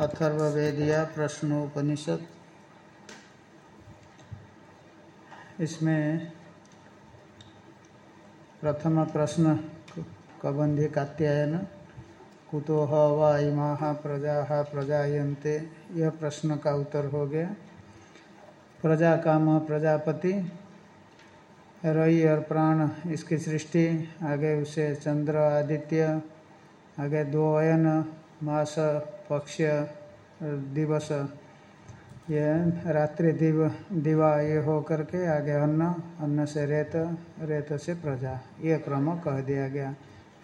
अथर्ववेदिया प्रश्नोपनिषद। इसमें प्रथम प्रश्न कबंधी कात्यायन कुतो वा इमा प्रजा प्रजायन्ते, यह प्रश्न का उत्तर हो गया। प्रजा काम, प्रजापति, रई और प्राण, इसकी सृष्टि, आगे उसे चंद्र, आदित्य, आगे दो अयन मास, पक्ष, दिवस, ये रात्रि दिव, दिवा ये हो करके आगे अन्न अन्न से रेत रेत से प्रजा, ये क्रम कह दिया गया।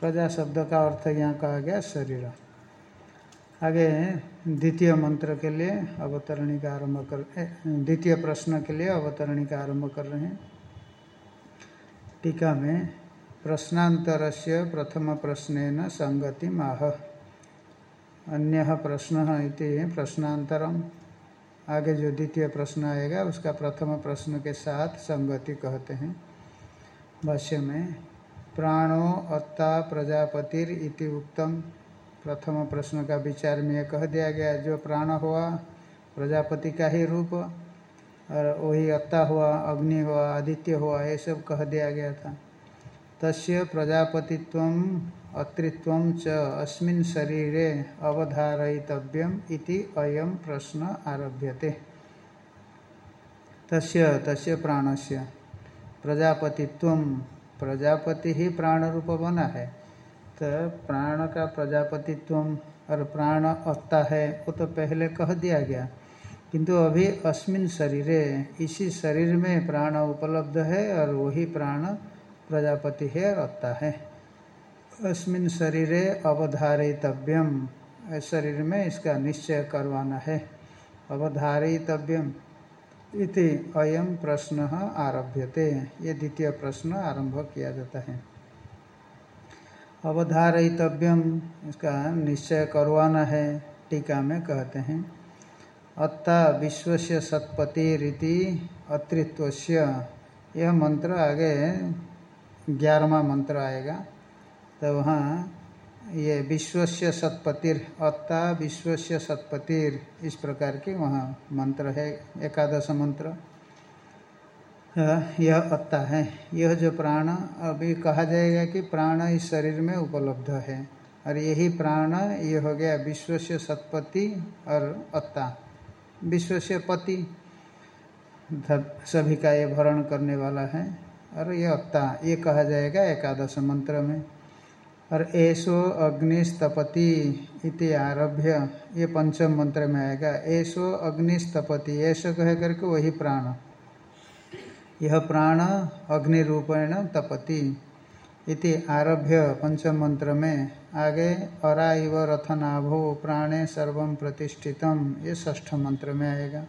प्रजा शब्द का अर्थ यहाँ कहा गया शरीर। आगे द्वितीय मंत्र के लिए अवतरणी का आरंभ कर द्वितीय प्रश्न के लिए अवतरणी का आरंभ कर रहे हैं। टीका में प्रश्नांतर से प्रथम प्रश्न संगति माह अन्य प्रश्न इति प्रश्नांतरम आगे जो द्वितीय प्रश्न आएगा, उसका प्रथम प्रश्न के साथ संगति कहते हैं। भाष्य में, प्राणो अत्ता प्रजापतिर इति उत्तम प्रथम प्रश्न का विचार में कह दिया गया, जो प्राण हुआ, प्रजापति का ही रूप, और वही अत्ता हुआ, अग्नि हुआ, आदित्य हुआ, ये सब कह दिया गया था। तस्य प्रजापतित्व अत्रित्व च अस्मिन् शरीरे अवधारयितव्यम इति अयम प्रश्न आरभ्यते। तस्य तस्य प्राणस्य। प्रजापतित्व, प्रजापति ही प्राण रूप बना है तो प्राण का प्रजापतित्व और प्राण अत्ता है, वो तो पहले कह दिया गया। किंतु अभी अस्मिन शरीरे, इसी शरीर में प्राण उपलब्ध है, और वही प्राण प्रजापति है और अत्ता है। अस्मिन शरीरे अवधारितव्यम शरीर में इसका निश्चय करवाना है। अवधारितव्यम इति अयम प्रश्न आरभ्यते। ये द्वितीय प्रश्न आरंभ किया जाता है। अवधारितव्यम इसका निश्चय करवाना है, टीका में कहते हैं। अत्ता विश्व से सत्पति रीति अतृत्व यह मंत्र आगे ग्यारहवा मंत्र आएगा। तो वहाँ ये विश्वस्य सत्पतिर, अत्ता विश्वस्य सत्पतिर, इस प्रकार की वहाँ मंत्र है, एकादश मंत्र। यह अत्ता है। यह जो प्राण, अभी कहा जाएगा कि प्राण इस शरीर में उपलब्ध है। और यही प्राण, ये हो गया विश्व से सत्पति और अत्ता। विश्व से पति सभी का ये भरण करने वाला है। और ये अत्ता, ये कहा जाएगा एकादश मंत्र में। और ऐसो अग्निस्तपति इति आरभ्य। ये पंचम मंत्र में आएगा ऐसो अग्निस्तपति ऐसो कह करके वही प्राण। यह प्राण अग्नि रूपेण तपति इति आरभ्य पंचम मंत्र में। आगे, अरा इव रथनाभो, प्राणे सर्व प्रतिष्ठितम। ये ष्ठ मंत्र में आएगा।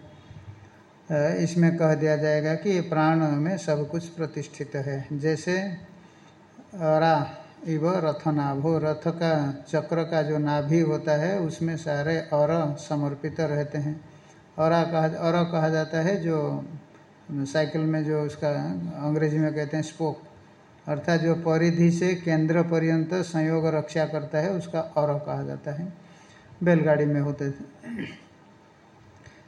इसमें कह दिया जाएगा कि प्राण में सब कुछ प्रतिष्ठित है। जैसे अरा इव रथ नाभो रथ का चक्र का जो नाभि होता है, उसमें सारे और समर्पित रहते हैं। और कहा और कहा जाता है जो साइकिल में जो उसका अंग्रेज़ी में कहते हैं स्पोक अर्थात जो परिधि से केंद्र पर्यंत संयोग रक्षा करता है, उसका और कहा जाता है। बैलगाड़ी में होते थे।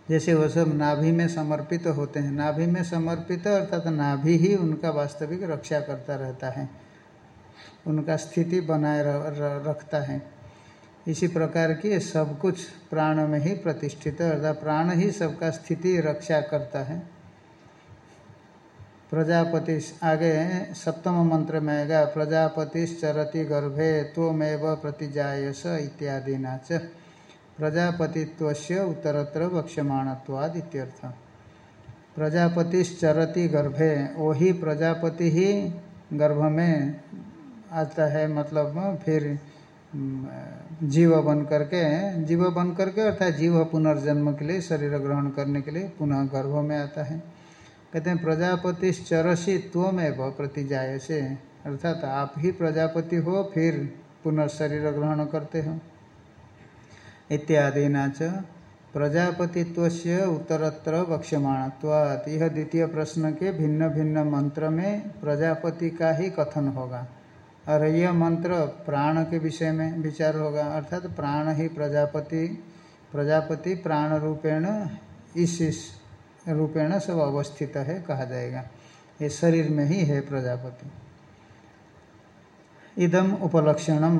जैसे वो सब नाभि में समर्पित होते हैं। नाभि में समर्पित अर्थात नाभि ही उनका वास्तविक रक्षा करता रहता है। उनका स्थिति बनाए रखता है। इसी प्रकार की सब कुछ प्राण में ही प्रतिष्ठित अर्थात प्राण ही सबका स्थिति रक्षा करता है। प्रजापति आगे सप्तम मंत्र में आएगा, प्रजापति चरति गर्भे त्वमेव प्रतिजायस इत्यादि नाच। प्रजापतित्व उत्तरत्र वक्ष्यमाणत्वाद इत्यर्थ। प्रजापति चरति गर्भे वही प्रजापति ही गर्भ में आता है मतलब फिर जीव बन करके, जीव बन करके, अर्थात जीव पुनर्जन्म के लिए, शरीर ग्रहण करने के लिए पुनः गर्भ में आता है। कहते हैं प्रजापति चरसी त्वमेव प्रतिजाय से अर्थात आप ही प्रजापति हो, फिर पुनर्शरीर ग्रहण करते हो। इत्यादि नाच प्रजापतित्व उत्तरत्र वक्ष्यमाणत्वात्। यह द्वितीय प्रश्न के भिन्न भिन्न मंत्र में प्रजापति का ही कथन होगा। और यह मंत्र प्राण के विषय में विचार होगा। अर्थात तो प्राण ही प्रजापति प्रजापति प्राण रूपेण इस इस रूपेण सब अवस्थित है कहा जाएगा। ये शरीर में ही है प्रजापति। इदम उपलक्षणम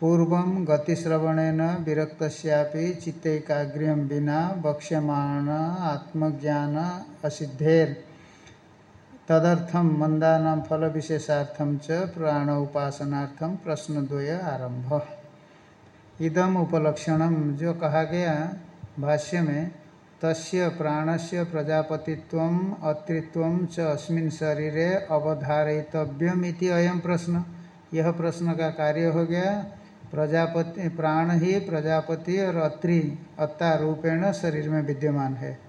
पूर्व गतिश्रवणेन विरक्त चित्तैकाग्र्य बिना वक्ष्यमाण आत्मज्ञान असिद्धेर। तदर्थम मंदा फल विशेषार्थम च प्राण उपासनार्थम प्रश्न द्वय आरंभ इदम उपलक्षणम जो कहा गया भाष्य में, तस्य प्राणस्य प्रजापतित्व अत्रित्व च अस्मिन् शरीरे अवधारितव्यमिति अयम प्रश्न। यह प्रश्न का कार्य हो गया, प्रजापति, प्राण ही प्रजापति और अत्रि, अत्ता रूपेण शरीर में विद्यमान है।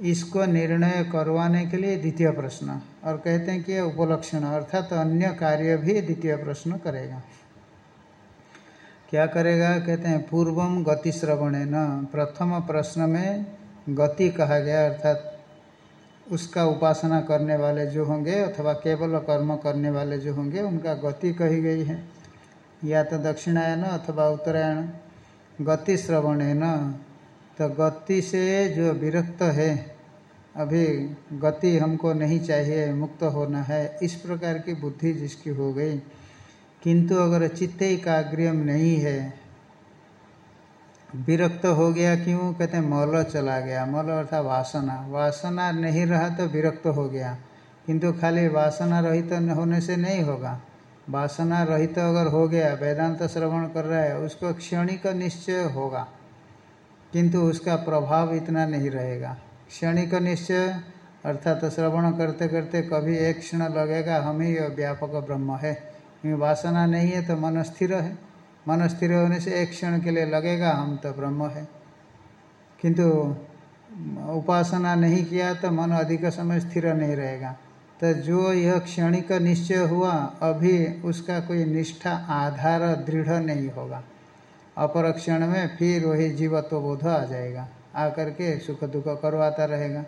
इसको निर्णय करवाने के लिए द्वितीय प्रश्न। और कहते हैं कि उपलक्षण, अर्थात तो अन्य कार्य भी द्वितीय प्रश्न करेगा। क्या करेगा? कहते हैं पूर्वम गति श्रवण न प्रथम प्रश्न में गति कहा गया, अर्थात उसका उपासना करने वाले जो होंगे अथवा केवल कर्म करने वाले जो होंगे, उनका गति कही गई है। या तो दक्षिणायन अथवा उत्तरायण। गति श्रवण न तो गति से जो विरक्त है, अभी गति हमको नहीं चाहिए, मुक्त होना है। इस प्रकार की बुद्धि जिसकी हो गई। किंतु अगर चित्त एकाग्रियम नहीं है, विरक्त हो गया क्यों? कहते हैं, मल चला गया। मल अर्थात वासना। वासना नहीं रहा तो विरक्त हो गया। किंतु खाली वासना रहित तो होने से नहीं होगा। वासना रहित तो अगर हो गया, वेदांत श्रवण कर रहा है, उसको क्षणिक निश्चय होगा। किंतु उसका प्रभाव इतना नहीं रहेगा। क्षणिक निश्चय, अर्थात तो श्रवण करते करते कभी एक क्षण लगेगा, हम ही व्यापक ब्रह्म है। क्योंकि वासना नहीं है तो मन स्थिर है। मन स्थिर होने से एक क्षण के लिए लगेगा, हम तो ब्रह्म है। किंतु उपासना नहीं किया तो मन अधिक समय स्थिर नहीं रहेगा। तो जो यह क्षणिक निश्चय हुआ, अभी उसका कोई निष्ठा, आधार, दृढ़ नहीं होगा। अपर क्षण में फिर वही जीवत्व बोध आ जाएगा। आकर के सुख दुख करवाता रहेगा।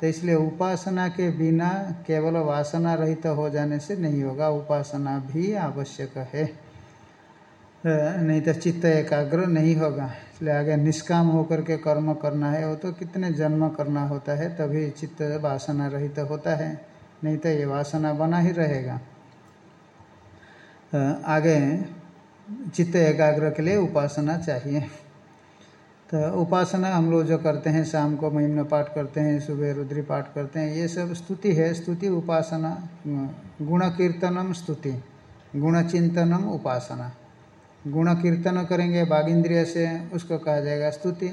तो इसलिए उपासना के बिना केवल वासना रहित तो हो जाने से नहीं होगा, उपासना भी आवश्यक है। नहीं तो चित्त एकाग्र नहीं होगा। इसलिए आगे निष्काम होकर के कर्म करना है, वो तो कितने जन्म करना होता है, तभी चित्त वासना रहित तो होता है। नहीं तो ये वासना बना ही रहेगा। आगे चित्त एकाग्र के लिए उपासना चाहिए। तो उपासना हम लोग जो करते हैं, शाम को महिमन पाठ करते हैं, सुबह रुद्री पाठ करते हैं, ये सब स्तुति है। स्तुति उपासना गुण कीर्तनम स्तुति गुण चिंतनम उपासना। गुण कीर्तन करेंगे बाघ इंद्रिय से उसको कहा जाएगा स्तुति,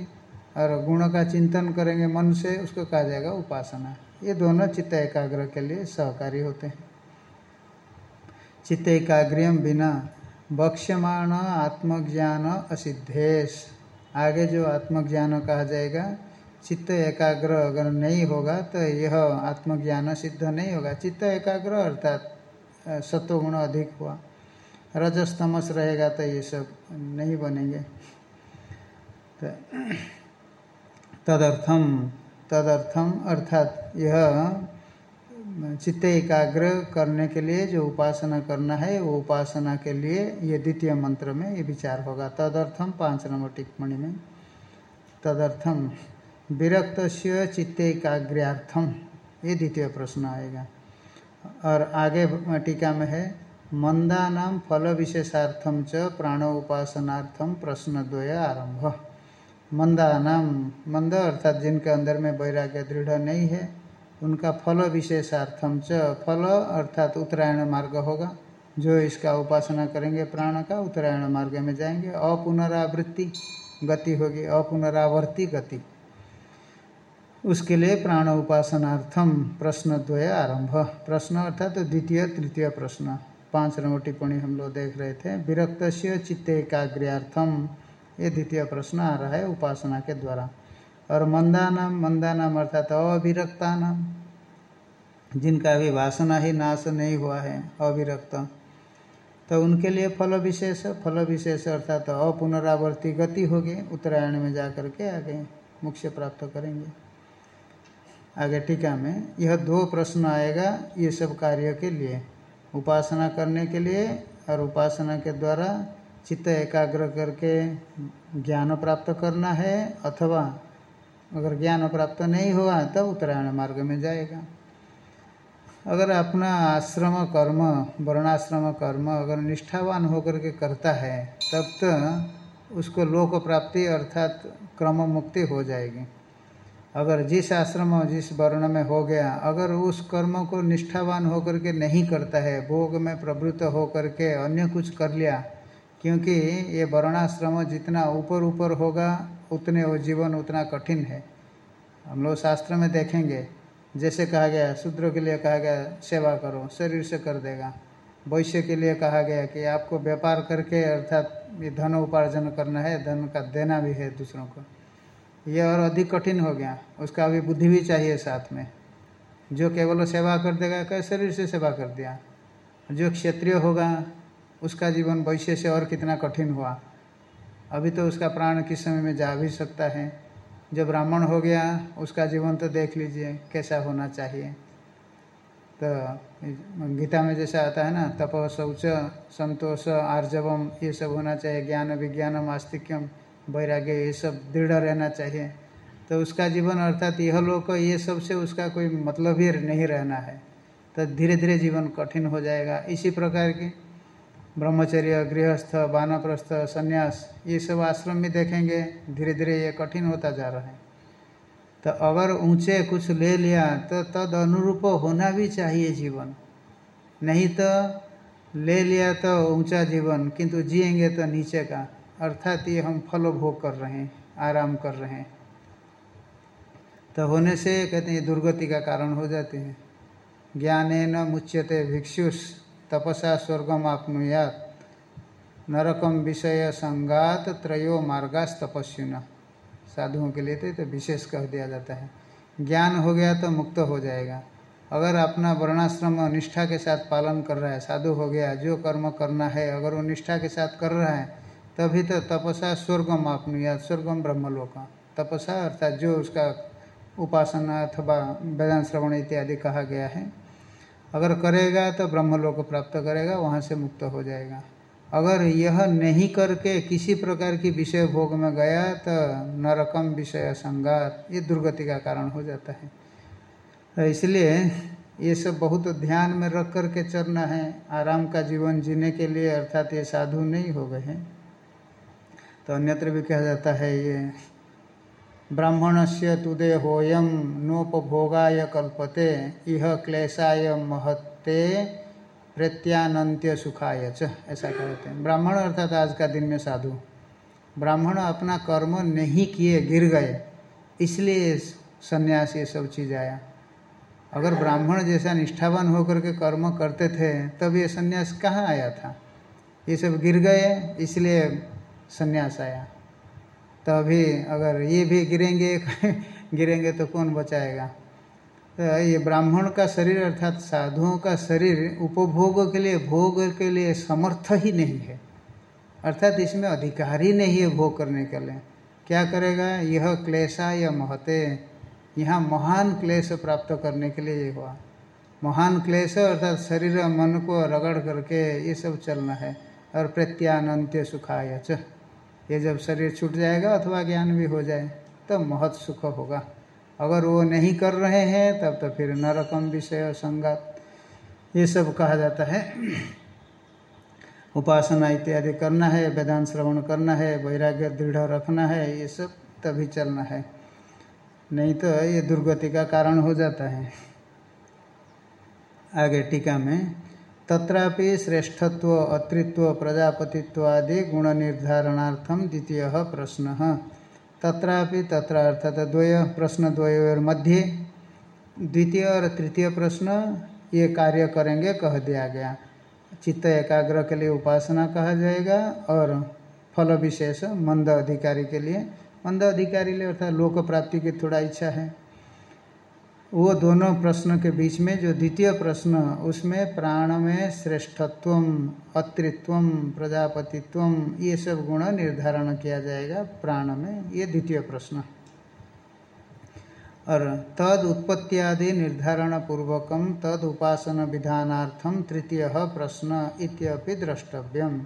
और गुण का चिंतन करेंगे, मन से उसको कहा जाएगा उपासना। ये दोनों चित्त एकाग्र के लिए सहकारी होते हैं। चित्त एकाग्रियम बिना बक्ष्यमाण आत्मज्ञान असिद्धेश। आगे जो आत्मज्ञान कहा जाएगा, चित्त एकाग्र अगर नहीं होगा तो यह आत्मज्ञान सिद्ध नहीं होगा। चित्त एकाग्र अर्थात सत्वगुण अधिक हुआ। रजस्तमस रहेगा तो ये सब नहीं बनेंगे। तो तदर्थम तदर्थम अर्थात यह चित्त एकाग्र करने के लिए जो उपासना करना है, वो उपासना के लिए ये द्वितीय मंत्र में ये विचार होगा। तदर्थम पाँच नंबर टिप्पणी में तदर्थम विरक्त चित्त एकाग्र्यार्थम ये द्वितीय प्रश्न आएगा। और आगे टीका में है मंदा नाम फल विशेषार्थम च प्राण उपासनार्थम प्रश्न द्वय आरंभ। मंदा नाम मंद अर्थात जिनके अंदर में वैराग्य दृढ़ नहीं है उनका फल विशेषार्थम च फल अर्थात उत्तरायण मार्ग होगा। जो इसका उपासना करेंगे प्राण का, उत्तरायण मार्ग में जाएँगे। अपुनरावृत्ति गति होगी, अपुनरावर्ती गति। उसके लिए प्राण उपासनार्थम प्रश्न द्वय आरंभ। प्रश्न अर्थात तो द्वितीय, तृतीय प्रश्न। पाँच नंबर टिप्पणी हम लोग देख रहे थे। विरक्त चित्त एकाग्र्यार्थम ये द्वितीय प्रश्न आ रहा है उपासना के द्वारा। और मंदानाम मंदानाम अर्थात अविरक्ता नाम जिनका अभी वासना ही नाश नहीं हुआ है, अविरक्त। तो उनके लिए फल विशेष फल विशेष अर्थात अपुनरावर्ती गति होगी, उत्तरायण में जा कर के आगे मुख्य प्राप्त करेंगे। आगे टीका में यह दो प्रश्न आएगा ये सब कार्य के लिए। उपासना करने के लिए और उपासना के द्वारा चित्त एकाग्र करके ज्ञान प्राप्त करना है अथवा अगर ज्ञान प्राप्त नहीं हुआ, तब उत्तरायण मार्ग में जाएगा। अगर अपना आश्रम कर्म, वर्णाश्रम कर्म अगर निष्ठावान होकर के करता है, तब तो उसको लोक प्राप्ति अर्थात क्रम मुक्ति हो जाएगी। अगर जिस आश्रम जिस वर्ण में हो गया, अगर उस कर्म को निष्ठावान होकर के नहीं करता है, भोग में प्रवृत्त होकर के अन्य कुछ कर लिया क्योंकि ये वर्णाश्रम जितना ऊपर ऊपर होगा, उतने वो जीवन उतना कठिन है। हम लोग शास्त्र में देखेंगे, जैसे कहा गया, शूद्र के लिए कहा गया, सेवा करो, शरीर से कर देगा। वैश्य के लिए कहा गया कि आपको व्यापार करके, अर्थात ये धन उपार्जन करना है, धन का देना भी है दूसरों को। ये और अधिक कठिन हो गया, उसका अभी बुद्धि भी चाहिए साथ में। जो केवल सेवा कर देगा क्या शरीर से सेवा कर दिया। जो क्षत्रिय होगा उसका जीवन वैश्य से और कितना कठिन हुआ। अभी तो उसका प्राण किस समय में जा भी सकता है? जो ब्राह्मण हो गया, उसका जीवन तो देख लीजिए, कैसा होना चाहिए। तो गीता में जैसा आता है ना तप शौच संतोष आर्जवम, ये सब होना चाहिए, ज्ञान विज्ञानम, आस्तिक्यम, वैराग्य, ये सब दृढ़ रहना चाहिए। तो उसका जीवन अर्थात यह लोग ये सबसे उसका कोई मतलब ही नहीं रहना है। तो धीरे धीरे जीवन कठिन हो जाएगा। इसी प्रकार की ब्रह्मचर्य, गृहस्थ, वानप्रस्थ, संन्यास, ये सब आश्रम में देखेंगे धीरे धीरे ये कठिन होता जा रहा है। तो अगर ऊँचे कुछ ले लिया तो तद अनुरूप होना भी चाहिए जीवन। नहीं तो ले लिया तो ऊँचा जीवन, किंतु जिएँगे तो नीचे का। अर्थात ये हम फल भोग कर रहे हैं, आराम कर रहे हैं। तो होने से, कहते हैं, दुर्गति का कारण हो जाते हैं। ज्ञाने न मुच्यते भिक्षुष। तपसा स्वर्गम आपनुयात। नरकम विषय संगात त्रयो मार्गास तपस्विना। साधुओं के लिए तो, तो विशेष कह दिया जाता है। ज्ञान हो गया तो मुक्त हो जाएगा। अगर अपना वर्णाश्रम निष्ठा के साथ पालन कर रहा है साधु हो गया जो कर्म करना है अगर वो निष्ठा के साथ कर रहा है तभी तो तपसा स्वर्गम या स्वर्गम ब्रह्मलोक तपसा अर्थात जो उसका उपासना अथवा वेदांत श्रवण इत्यादि कहा गया है अगर करेगा तो ब्रह्मलोक प्राप्त करेगा, वहाँ से मुक्त हो जाएगा। अगर यह नहीं करके किसी प्रकार की विषय भोग में गया तो नरकम विषय संगात, ये दुर्गति का कारण हो जाता है। तो इसलिए ये सब बहुत ध्यान में रख कर के चलना है। आराम का जीवन जीने के लिए अर्थात ये साधु नहीं हो गए हैं। तो अन्यत्र भी कहा जाता है ये ब्राह्मण से तुदे होयम नोपभोगाय कल्पते, इह क्लेशाय महत्ते प्रत्यानंत्य सुखाय च, ऐसा कहते हैं। ब्राह्मण अर्थात आज का दिन में साधु। ब्राह्मण अपना कर्म नहीं किए, गिर गए, इसलिए सन्यास ये सब चीज़ आया। अगर ब्राह्मण जैसा निष्ठावान होकर के कर्म करते थे, तब ये सन्यास कहाँ आया था? ये सब गिर गए, इसलिए सन्यास आया। तो अभी अगर ये भी गिरेंगे गिरेंगे तो कौन बचाएगा? तो ये ब्राह्मण का शरीर अर्थात साधुओं का शरीर उपभोग के लिए, भोग के लिए समर्थ ही नहीं है। अर्थात इसमें अधिकार ही नहीं है भोग करने के लिए। क्या करेगा? यह क्लेशा या महते। यहाँ महान क्लेश प्राप्त करने के लिए ये हुआ। महान क्लेश अर्थात शरीर मन को रगड़ करके ये सब चलना है। और प्रत्यानंत्य सुखाय ये जब शरीर छूट जाएगा अथवा ज्ञान भी हो जाए तो महत सुख होगा। अगर वो नहीं कर रहे हैं, तब तो फिर नरकम विषय संगत। ये सब कहा जाता है। उपासना इत्यादि करना है, वेदांत श्रवण करना है, वैराग्य दृढ़ रखना है, ये सब तभी चलना है। नहीं तो ये दुर्गति का कारण हो जाता है। आगे टीका में तत्रापि श्रेष्ठत्व, अतृत्व प्रजापतित्व आदि गुण निर्धारणार्थम द्वितीय प्रश्न। तत्रापि तत्र अर्थात द्वय, प्रश्न द्वयोर मध्य द्वितीय और तृतीय प्रश्न, ये कार्य करेंगे कह दिया गया। चित्त एकाग्र के लिए उपासना कहा जाएगा और फल विशेष मंद अधिकारी के लिए। मंद अधिकारी लिए अर्थात लोक प्राप्ति की थोड़ा इच्छा है। वो दोनों प्रश्न के बीच में, जो द्वितीय प्रश्न, उसमें प्राण में श्रेष्ठत्व अत्रित्व प्रजापतित्व ये सब गुण निर्धारण किया जाएगा प्राण में ये द्वितीय प्रश्न। और तद उत्पत्तियादि निर्धारण पूर्वकम तद उपासन विधानार्थम तृतीय प्रश्न इत्यपि द्रष्टव्यम।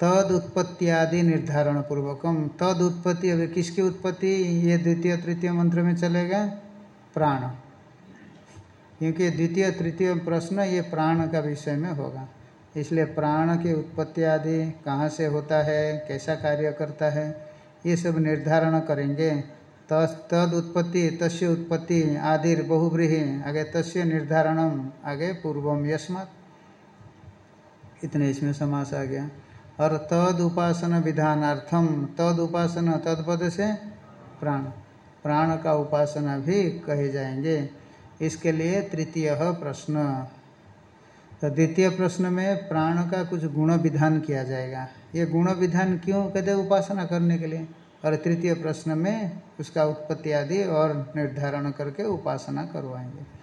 तद उत्पत्ति आदि निर्धारण पूर्वकम तद उत्पत्ति अभी किसकी उत्पत्ति? ये द्वितीय, तृतीय मंत्र में चलेगा? प्राण। क्योंकि द्वितीय, तृतीय प्रश्न ये प्राण का विषय में होगा। इसलिए प्राण की उत्पत्ति आदि कहाँ से होता है, कैसा कार्य करता है, ये सब निर्धारण करेंगे। तद उत्पत्ति, तस्य उत्पत्ति आदि बहुव्रीहि आगे तस्य निर्धारणम आगे पूर्वम यस्मत। इतने इसमें समास आ गया। और तद उपासना विधानार्थम तद उपासना तदपद से प्राण। प्राण का उपासना भी कहे जाएँगे। इसके लिए तृतीय प्रश्न। तो द्वितीय प्रश्न में प्राण का कुछ गुण विधान किया जाएगा। ये गुण विधान क्यों? कहते उपासना करने के लिए। और तृतीय प्रश्न में उसका उत्पत्ति आदि और निर्धारण करके उपासना करवाएँगे।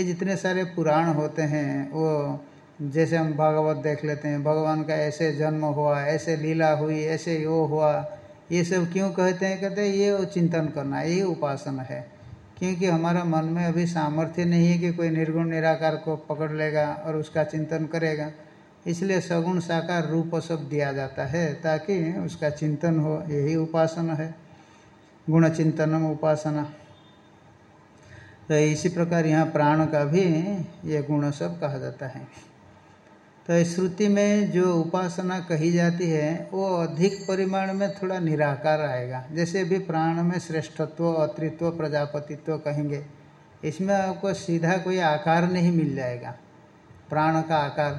ये जितने सारे पुराण होते हैं, वो जैसे हम भागवत देख लेते हैं, भगवान का ऐसे जन्म हुआ, ऐसे लीला हुई, ऐसे यो हुआ ये सब क्यों कहते हैं? कहते हैं, ये चिंतन करना यही उपासना है। क्योंकि हमारा मन में अभी सामर्थ्य नहीं है कि कोई निर्गुण, निराकार को पकड़ लेगा और उसका चिंतन करेगा। इसलिए सगुण, साकार, रूप सब दिया जाता है ताकि उसका चिंतन हो, यही उपासना है। गुण चिंतनम उपासना। तो इसी प्रकार यहाँ प्राण का भी ये गुण सब कहा जाता है। तो श्रुति में जो उपासना कही जाती है, वो अधिक परिमाण में थोड़ा निराकार आएगा। जैसे भी प्राण में श्रेष्ठत्व, अतृत्व, प्रजापतित्व कहेंगे, इसमें आपको सीधा कोई आकार नहीं मिल जाएगा। प्राण का आकार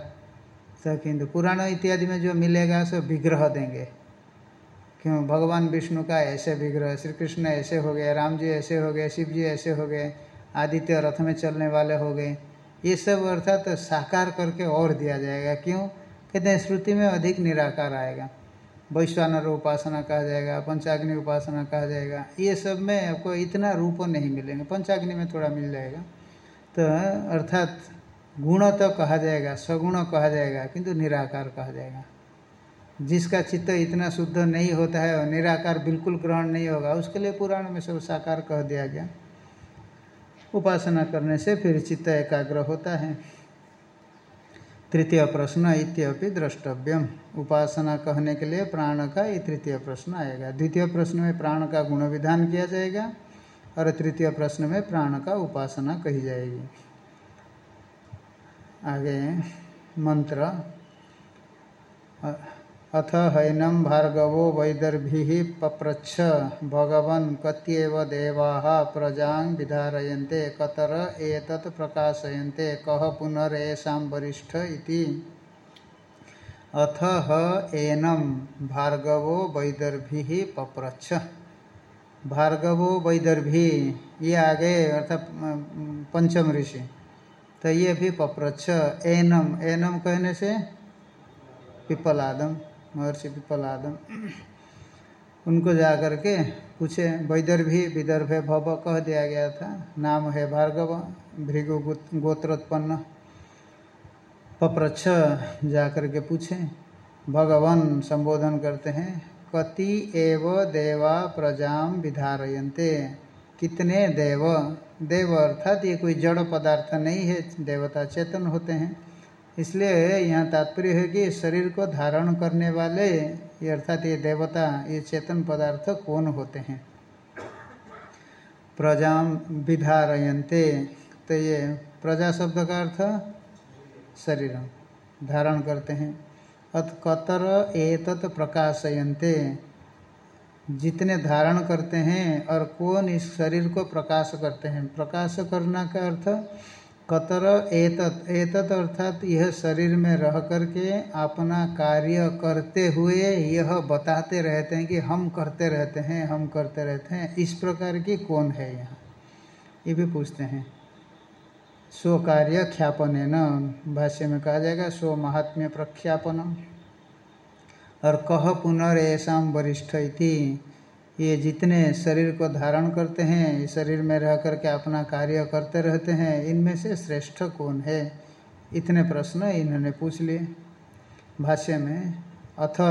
तो किंतु पुराण इत्यादि में जो मिलेगा, सो विग्रह देंगे। क्यों? भगवान विष्णु का ऐसे विग्रह श्री कृष्ण ऐसे हो गए, राम जी ऐसे हो गए, शिव जी ऐसे हो गए, आदित्य रथ में चलने वाले हो गए। ये सब अर्थात तो साकार करके और दिया जाएगा। क्यों? कहते हैं, श्रुति में अधिक निराकार आएगा। वैश्वानर उपासना कहा जाएगा, पंचाग्नि उपासना कहा जाएगा। ये सब में आपको इतना रूप नहीं मिलेंगे। पंचाग्नि में थोड़ा मिल जाएगा। तो अर्थात गुण तो कहा जाएगा, सगुण कहा जाएगा, किंतु निराकार कहा जाएगा। जिसका चित्त इतना शुद्ध नहीं होता है और निराकार बिल्कुल ग्रहण नहीं होगा, उसके लिए पुराण में सब साकार कह दिया गया। उपासना करने से फिर चित्त एकाग्र होता है। तृतीय प्रश्न इत्यपि द्रष्टव्यम। उपासना कहने के लिए प्राण का ये तृतीय प्रश्न आएगा। द्वितीय प्रश्न में प्राण का गुण विधान किया जाएगा और तृतीय प्रश्न में प्राण का उपासना कही जाएगी। आगे मंत्र अथ हैनम भार्गवो वैदर्भि पप्रच्छ। भगवन् कत्येव देवा प्रजा विधारयन्ते, कतर एतत् प्रकाशयन्ते कह पुनरेषां वरिष्ठ इति। अथ ह एनम भार्गवो वैदर्भि पप्रच्छ। भार्गवो वैदर्भी, ये आगे, अर्थात पंचम ऋषि तो ये भी पप्रच्छ। एनम एनम कहने से? पिपलादम। महर्षि पिपलादम उनको जा करके पूछे वैदर्भी विदर्भ भव कह दिया गया था। नाम है भार्गव, भृगु गोत्रोत्पन्न। पप्रच्छ जा करके पूछे, भगवान संबोधन करते हैं, कति एव देवा प्रजाम विधारयन्ते। कितने देव? देव अर्थात ये कोई जड़ पदार्थ नहीं है, देवता चेतन होते हैं। इसलिए यहाँ तात्पर्य है कि शरीर को धारण करने वाले, ये अर्थात ये देवता, ये चेतन पदार्थ कौन होते हैं? प्रजा विधारयंते तो ये प्रजा शब्द का अर्थ शरीर धारण करते हैं। अत कतर एतत प्रकाशयंते जितने धारण करते हैं और कौन इस शरीर को प्रकाश करते हैं? प्रकाश करना का अर्थ कतर एतत एतत अर्थात यह शरीर में रह करके अपना कार्य करते हुए यह बताते रहते हैं कि हम करते रहते हैं, हम करते रहते हैं। इस प्रकार की कौन है यहाँ? ये भी पूछते हैं। स्व कार्य ख्यापन न भाष्य में कहा जाएगा स्व महात्म्य प्रख्यापनम। और कह पुनर्षा वरिष्ठ इति। ये जितने शरीर को धारण करते हैं शरीर में रह करके अपना कार्य करते रहते हैं, इनमें से श्रेष्ठ कौन है? इतने प्रश्न इन्होंने पूछ लिए। भाष्य में, अथ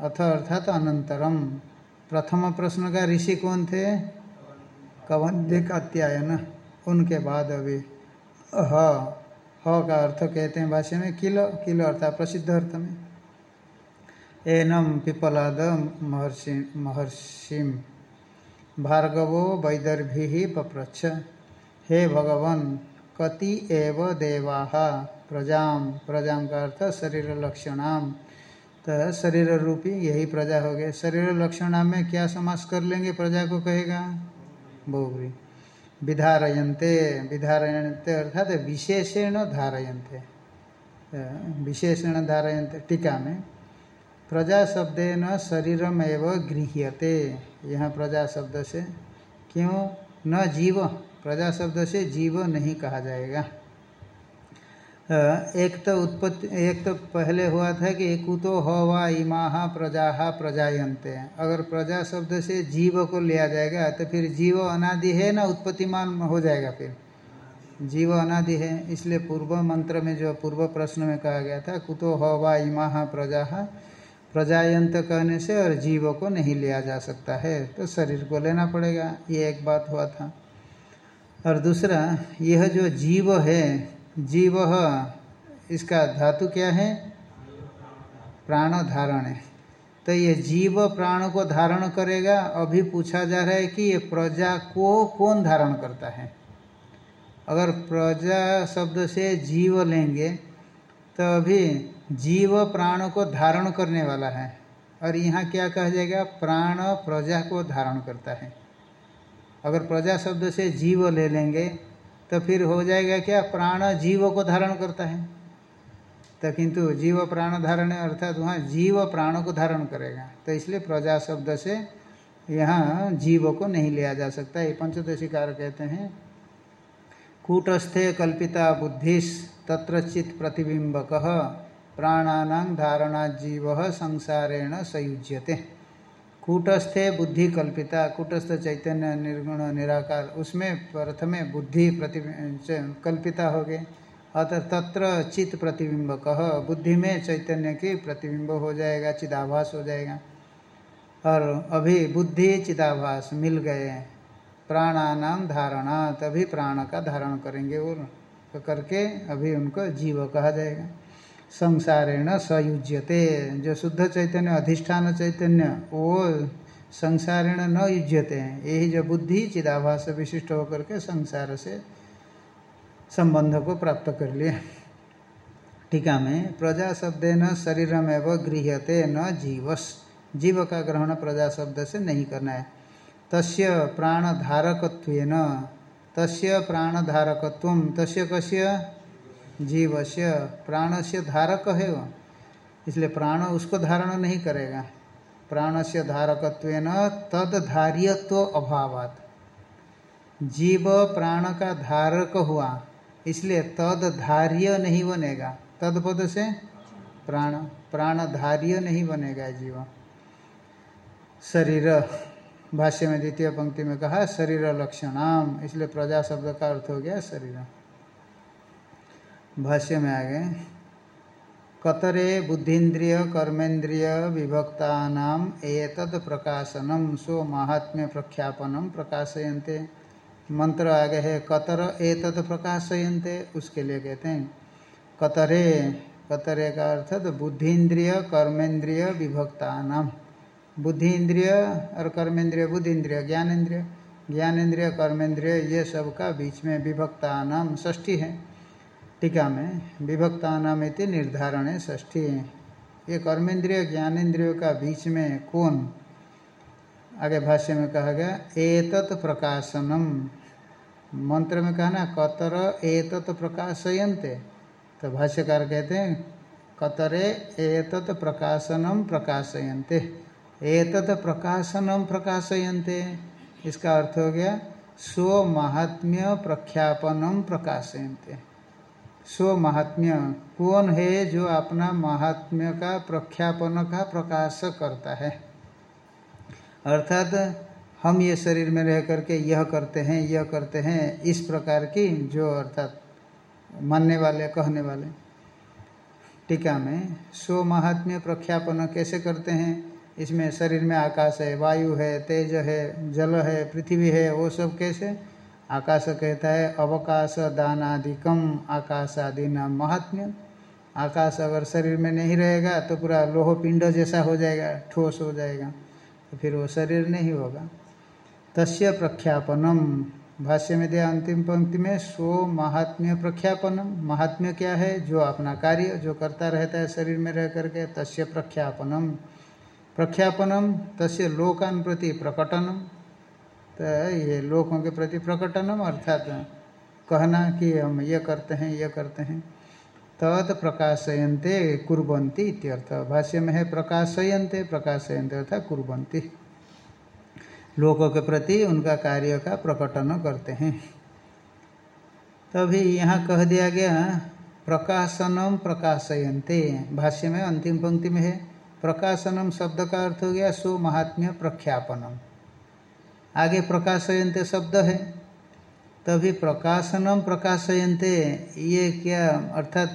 अथ अर्थात अनंतरम। प्रथम प्रश्न का ऋषि कौन थे? कवंदिक अत्यायन। उनके बाद अभी। ह ह का अर्थ कहते हैं भाष्य में, किलो किलो अर्थात प्रसिद्ध अर्थ में। एनम पिपलाद महर्षि, महर्षिम। भार्गवो वैदर्भि पप्रच्छ, हे भगवन, कति एव देवा? प्रजा प्रजा का अर्थ शरीर लक्षणाम तो शरीर रूपी यही प्रजा हो गए शरीर लक्षणाम में क्या समास कर लेंगे प्रजा को कहेगा? बहुबरी विधारयन्ते विधारयन्ते अर्थात विशेषण धारयन्ते। विशेषण धारयन्ते, टीका में। प्रजा शब्देन शरीरम एवं गृह्यते। यहाँ प्रजा शब्द से क्यों? न जीव। प्रजा शब्द से जीव नहीं कहा जाएगा। एक तो उत्पत्ति, एक तो पहले हुआ था कि कुतो हवा इमा प्रजा प्रजायन्ते। अगर प्रजा शब्द से जीव को लिया जाएगा तो फिर जीव अनादि है ना? उत्पत्तिमान हो जाएगा फिर। जीव अनादि है, इसलिए पूर्व मंत्र में जो पूर्व प्रश्न में कहा गया था, कुतो हवा इमा प्रजा प्रजायंत कहने से और जीव को नहीं लिया जा सकता है तो शरीर को लेना पड़ेगा। ये एक बात हुआ था। और दूसरा, यह जो जीव है, जीव इसका धातु क्या है? प्राण धारण है। तो ये जीव प्राण को धारण करेगा। अभी पूछा जा रहा है कि ये प्रजा को कौन धारण करता है? अगर प्रजा शब्द से जीव लेंगे तो अभी जीव प्राण को धारण करने वाला है। और यहाँ क्या कहा जाएगा? प्राण प्रजा को धारण करता है। अगर प्रजा शब्द से जीव ले लेंगे तो फिर हो जाएगा क्या? प्राण जीव को धारण करता है। तो किंतु जीव प्राण धारण, अर्थात वहाँ जीव प्राण को धारण करेगा। तो इसलिए प्रजा शब्द से यहाँ जीव को नहीं लिया जा सकता। ये पंचदशिकार कहते हैं। कूटस्थे कल्पिता बुद्धिस तत्र चित प्रतिबिंबक प्राणानां धारणा जीव संसारेण संयुज्यते। कूटस्थे बुद्धि कल्पिता, कूटस्थ चैतन्य निर्गुण निराकार, उसमें प्रथमे बुद्धि प्रति कल्पिता हो गए। अतः तत्र चित्त प्रतिबिंब कह बुद्धि में चैतन्य की प्रतिबिंब हो जाएगा, चिदाभास हो जाएगा। और अभी बुद्धि, चिदाभास मिल गए। प्राणानाम धारणा, तभी प्राण का धारण करेंगे और करके अभी उनको जीव कहा जाएगा। संसारेण सयुज्यते। जो शुद्ध चैतन्य, अधिष्ठान चैतन्य, वो संसारेण न युज्यते। हैं यही जो बुद्धि, चिदाभास विशिष्ट होकर के संसार से संबंध को प्राप्त कर लिए। टीका में, प्रजा शब्द न शरीर में व गृह्यते, न जीवस। जीव का ग्रहण प्रजा शब्द से नहीं करना है। तस्य प्राणधारकत्व तस्य प्राणधारकत्व, तस्य कस्य? जीव से प्राण से धारक है वो। इसलिए प्राण उसको धारण नहीं करेगा। प्राण से धारकत्व तदधार्यत्व अभावात। जीव प्राण का धारक हुआ, इसलिए तदधार्य नहीं बनेगा। तदपद से प्राण, प्राणधार्य नहीं बनेगा जीव। शरीर, भाष्य में द्वितीय पंक्ति में कहा, शरीर लक्षणाम, इसलिए प्रजा शब्द का अर्थ हो गया शरीर। भाष्य में आगे। कतरे बुद्धिन्द्रिय कर्मेन्द्रिय विभक्ता एतद प्रकाशनम सो महात्म्य प्रख्यापनम प्रकाशयन्ते। मंत्र आगे है, कतर एतद प्रकाशयन्ते, उसके लिए कहते हैं। कतरे कतरे का अर्थ तो बुद्धिन्द्रिय कर्मेन्द्रिय विभक्ता नाम बुद्धि इंद्रिय और कर्मेंद्रिय बुद्धि इंद्रिय ज्ञानेन्द्रिय ज्ञानेन्द्रिय कर्मेंद्रिय, ये सब का बीच में विभक्ता नाम ष्ठी है। टीका में विभक्ता नाम निर्धारण ष्ठी ये कर्मेंद्रिय ज्ञानेन्द्रियों का बीच में कौन? आगे भाष्य में कहा गया, एतत प्रकाशनम। मंत्र में कहा ना, कतर एतत प्रकाशयन्ते। तो भाष्यकार कहते हैं, कतरे एतत प्रकाशनम प्रकाशयन्ते। एतत प्रकाशनम प्रकाशयन्ते। इसका अर्थ हो गया स्व महात्म्य प्रख्यापनम प्रकाशयन्ते। स्व महात्म्य कौन है जो अपना महात्म्य का प्रख्यापन का प्रकाश करता है? अर्थात हम ये शरीर में रह करके यह करते हैं, यह करते हैं, इस प्रकार की जो अर्थात मानने वाले, कहने वाले। टीका में स्व महात्म्य प्रख्यापन कैसे करते हैं? इसमें शरीर में आकाश है, वायु है, तेज है, जल है, पृथ्वी है, वो सब कैसे? आकाश कहता है, अवकाश दानादिकम आकाशादि नाम महात्म्य आकाश अगर शरीर में नहीं रहेगा तो पूरा लोह पिंड जैसा हो जाएगा, ठोस हो जाएगा तो फिर वो शरीर नहीं होगा। तस्य प्रख्यापनम। भाष्य में दिया अंतिम पंक्ति में स्व महात्म्य प्रख्यापनम। महात्म्य क्या है? जो अपना कार्य, जो करता रहता है शरीर में रह करके, तस्य प्रख्यापनम। प्रख्यापनम, तस्य लोकान प्रति प्रकटनम। तो ये लोकों के प्रति प्रकटनम अर्थात कहना कि हम ये करते हैं, ये करते हैं। तत् प्रकाशयन्ते कुर्वन्ति इत्यर्थ भाष्य में है प्रकाशयन्ते प्रकाशयन्ते अर्थात कुर्वन्ति। लोगों के प्रति उनका कार्य का प्रकटन करते हैं। तभी यहाँ कह दिया गया, प्रकाशनम प्रकाशयन्ते। भाष्य में अंतिम पंक्ति में है, प्रकाशनम शब्द का अर्थ हो गया सो महात्म्य प्रख्यापनम। आगे प्रकाशयन्ते शब्द है। तभी प्रकाशनम प्रकाशयंते ये क्या अर्थात,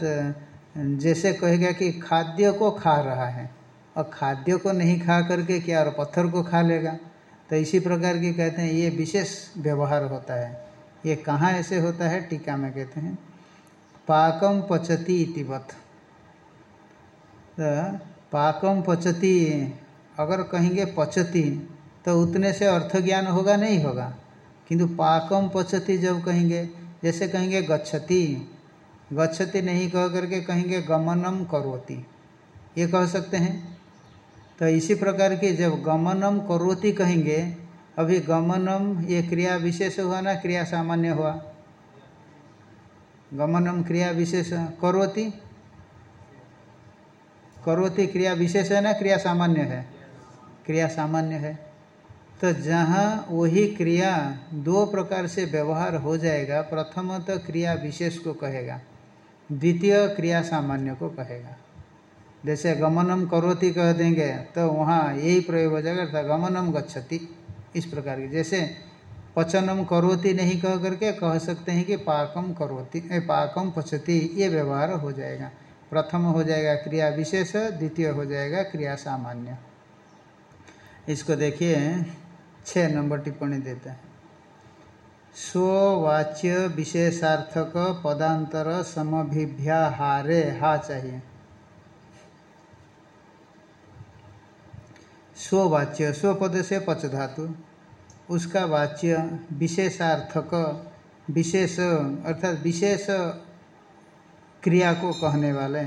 जैसे कहेगा कि खाद्य को खा रहा है, और खाद्य को नहीं खा करके क्या और पत्थर को खा लेगा? तो इसी प्रकार की कहते हैं, ये विशेष व्यवहार होता है। ये कहाँ ऐसे होता है? टीका में कहते हैं। पाकम पचती इतिवत तो पाकम पचती, अगर कहेंगे पचती तो उतने से अर्थ ज्ञान होगा, नहीं होगा। किंतु पाकम पचती जब कहेंगे, जैसे कहेंगे गच्छति गच्छति नहीं कह करके कहेंगे गमनम करोति। ये कह सकते हैं? तो इसी प्रकार की जब गमनम करोति कहेंगे, अभी गमनम ये क्रिया विशेष हुआ ना, क्रिया सामान्य हुआ? गमनम क्रिया विशेष करोति? करोति क्रिया विशेष है ना, क्रिया सामान्य है? क्रिया सामान्य है। तो जहाँ वही क्रिया दो प्रकार से व्यवहार हो जाएगा, प्रथम तो क्रिया विशेष को कहेगा, द्वितीय क्रिया सामान्य को कहेगा। जैसे गमनम करोति कह देंगे तो वहाँ यही प्रयोग हो जाएगा, अर्थात गमनम गच्छति, इस प्रकार की। जैसे पचनम करोति नहीं कह करके कह सकते हैं कि पाकम करोति पाकम पचती, ये व्यवहार हो जाएगा। प्रथम हो जाएगा क्रिया विशेष, द्वितीय हो जाएगा क्रिया सामान्य। इसको देखिए छः नंबर टिप्पणी देते हैं। स्ववाच्य विशेषार्थक पदांतर समभिभ्याहारे हा चाहिए। स्ववाच्य, स्वपद से पच धातु उसका वाच्य विशेषार्थक, विशेष, अर्थात विशेष क्रिया को कहने वाले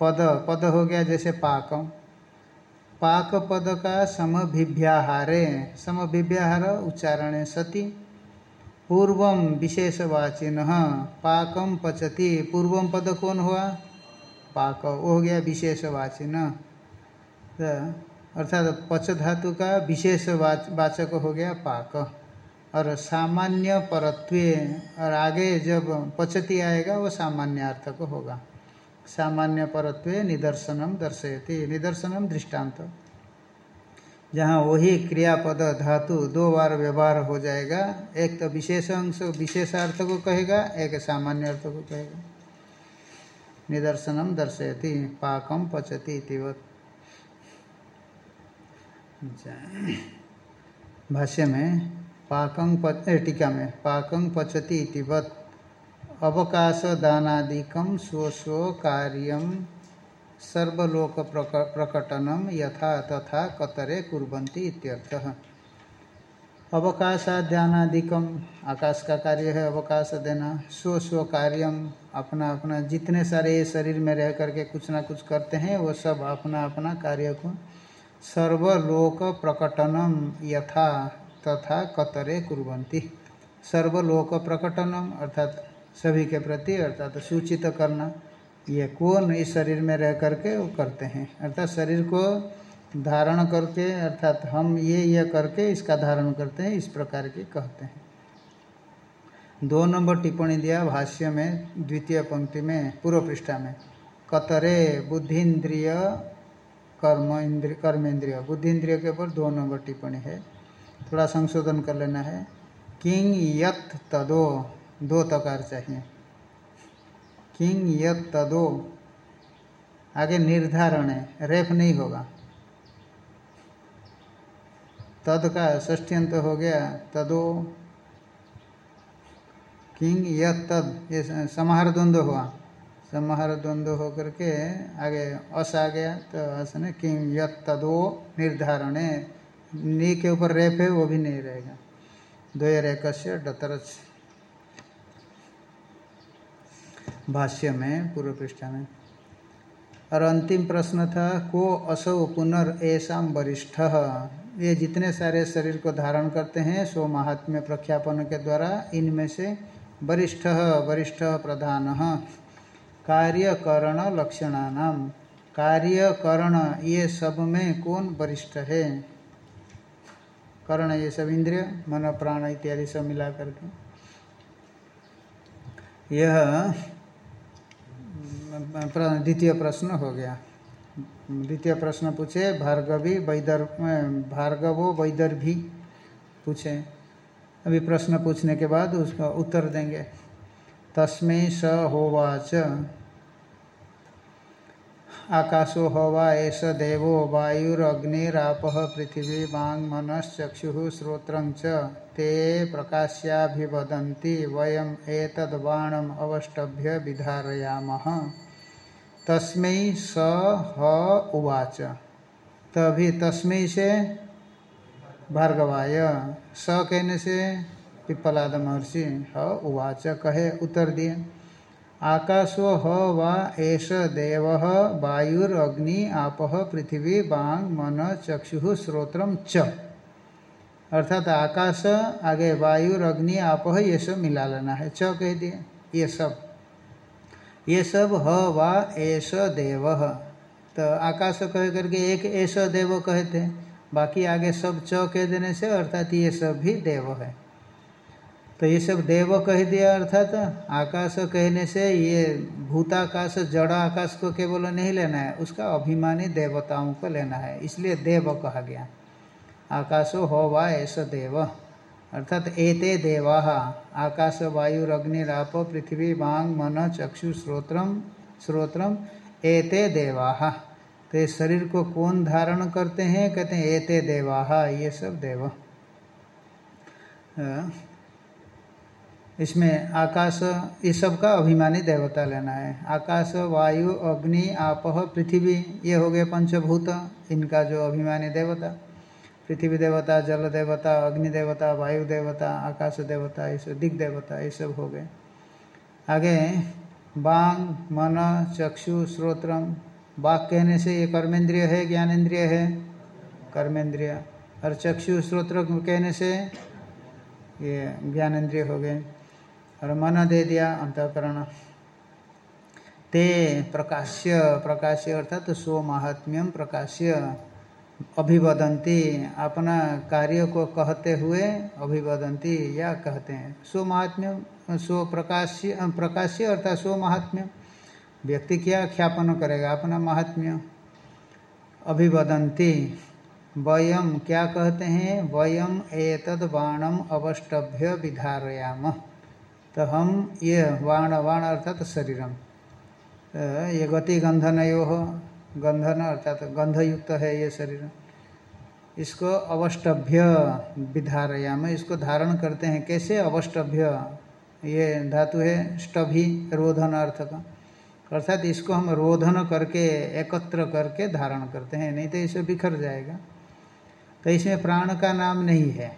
पद पद हो गया जैसे पाकम। पाक पद का समभिव्याहारे समभिव्याहार उच्चारणे सती। पूर्व विशेषवाचिन पाकम पचती। पूर्व पद कौन हुआ? पाक। वो हो गया विशेषवाचिन। तो अर्थात पच धातु का विशेष वाचक हो गया पाक। और सामान्य परत्व और आगे जब पचती आएगा, वो सामान्य अर्थक होगा। सामान्य परत्व निदर्शनम दर्शयति। निदर्शनम दृष्टांत। जहाँ वही क्रियापद धातु दो बार व्यवहार हो जाएगा, एक तो विशेष अंश विशेषार्थ को कहेगा, एक सामान्य अर्थ को कहेगा। निदर्शनम दर्शयति, पाकम पचती इतिवत भाष्य में पाकं टीका में पाकं पचती इतिवत अवकाश दानादिकम स्व स्व कार्य सर्वलोक प्रकटनम यथा तथा कतरे कुर्वन्ति इत्यर्थः। अवकाशाध्यानादिकम आकाश का कार्य है, अवकाश देना स्व स्व कार्यम अपना अपना जितने सारे ये शरीर में रह करके कुछ ना कुछ करते हैं, वो सब अपना अपना कार्य को सर्वलोक प्रकटनम यथा तथा कतरे कुर्वन्ति। सर्वलोक प्रकटनम अर्थात सभी के प्रति, अर्थात तो सूचित करना, ये कौन इस शरीर में रह करके वो करते हैं। अर्थात शरीर को धारण करके, अर्थात हम ये ये करके इसका धारण करते हैं, इस प्रकार के कहते हैं। दो नंबर टिप्पणी दिया भाष्य में, द्वितीय पंक्ति में, पूर्व पृष्ठा में। कतरे बुद्धिन्द्रिय कर्म इंद्रिय कर्मेंद्रिय। बुद्धिन्द्रिय के ऊपर दो नंबर टिप्पणी है। थोड़ा संशोधन कर लेना है। किंग यत तदो दो तकार चाहिए। किंग यत तदो? आगे निर्धारण है, रेफ नहीं होगा। तद का ष्ठ्यंत हो गया, तदो। किंग यत तद? ये समाहार द्वंद्व हुआ। समाहार द्वंद्व होकर के आगे अस आ गया तो अस ने किम यद तदो निर्धारण नी के ऊपर रेप है, वो भी नहीं रहेगा। द्वय रेकस्य डतरच भाष्य में पूर्व पृष्ठा में और अंतिम प्रश्न था, को असौ पुनर् ऐसा वरिष्ठ? ये जितने सारे शरीर को धारण करते हैं, सो महात्म्य प्रख्यापन के द्वारा इनमें से वरिष्ठ वरिष्ठ प्रधान। कार्यकरण लक्षणानाम कार्यकरण, ये सब में कौन वरिष्ठ है? करण, ये सब इंद्रिय, मन, प्राण इत्यादि सब मिला करके यह द्वितीय प्रश्न हो गया। द्वितीय प्रश्न पूछे, भार्गवी वैदर, भार्गवो वैदर्भी पूछे। अभी प्रश्न पूछने के बाद उसका उत्तर देंगे। तस्मै स होवाच। आकाशो हवा एष देवो वायुरग्निराप पृथिवी वांग मनश्चक्षु श्रोत्र ते प्रकाश्याभिवदन्ति, वयम एतद्बाणम अवष्टभ्य विधारयामः। तस्मै स ह उवाच। तभी तस्मै से भार्गवाय। स कहने से पिप्पलाद महर्षि, ह उवाच कहे उत्तर दिए। आकाशो ह वा एष देव वायुरग्नि आप, पृथ्वी बांग मन चक्षु श्रोत्र च। अर्थात आकाश, आगे वायु अग्नि आप, ये सब मिला लेना है। च कह दिए। ये सब। ये सब ह, वा एष देव तो आकाश कह करके एक ऐश देव कहते बाकी आगे सब च कह देने से अर्थात ये सब भी देव है। तो ये सब देव कह दिया अर्थात आकाश कहने से ये भूताकाश जड़ आकाश को केवल नहीं लेना है, उसका अभिमानी देवताओं को लेना है। इसलिए देव कहा गया। आकाशो, हो, वा ऐसा देव अर्थात एते देवा, आकाश, वायु अग्निराप पृथ्वी वांग मन, चक्षु श्रोत्रम श्रोत्रम एते देवा। तो ये शरीर को कौन धारण करते हैं? कहते हैं, एते देवा, ये सब देव। इसमें आकाश इस सब का अभिमानी देवता लेना है। आकाश, वायु, अग्नि आप पृथ्वी, ये हो गए पंचभूत, इनका जो अभिमानी देवता। पृथ्वी देवता, जल देवता, अग्नि देवता, वायु देवता, आकाश देवता, ये सब दिग देवता, ये सब हो गए। आगे, बांग, मन, चक्षु, श्रोत्रम बाघ कहने से ये कर्मेंद्रिय है ज्ञानेन्द्रिय है? कर्मेंद्रिय। और चक्षु, श्रोत्र कहने से ये ज्ञानेन्द्रिय हो गए। और मन दे दिया अंतकरण। ते प्रकाश्य प्रकाश्य अर्थात तो सो महात्म्यम प्रकाश्य। अभिवदंती अपना कार्य को कहते हुए अभिवदंती या कहते हैं सो महात्म्य सो प्रकाश्य प्रकाश्य अर्थात सो महात्म्य व्यक्ति क्या ख्यापन करेगा? अपना महात्म्य। अभिवदंती वयम क्या कहते हैं? वयम एतद बाणम अवष्टभ्य विधारयाम। तो हम ये वाण वाण अर्थात शरीरम। ये गति गंधन यो हो गंधन अर्थात गंधयुक्त है ये शरीर। इसको अवष्टभ्य विधारयाम, इसको धारण करते हैं। कैसे अवष्टभ्य? ये धातु है स्टभी रोधन अर्थ का अर्थात इसको हम रोधन करके, एकत्र करके धारण करते हैं, नहीं तो इसे बिखर जाएगा। तो इसमें प्राण का नाम नहीं है,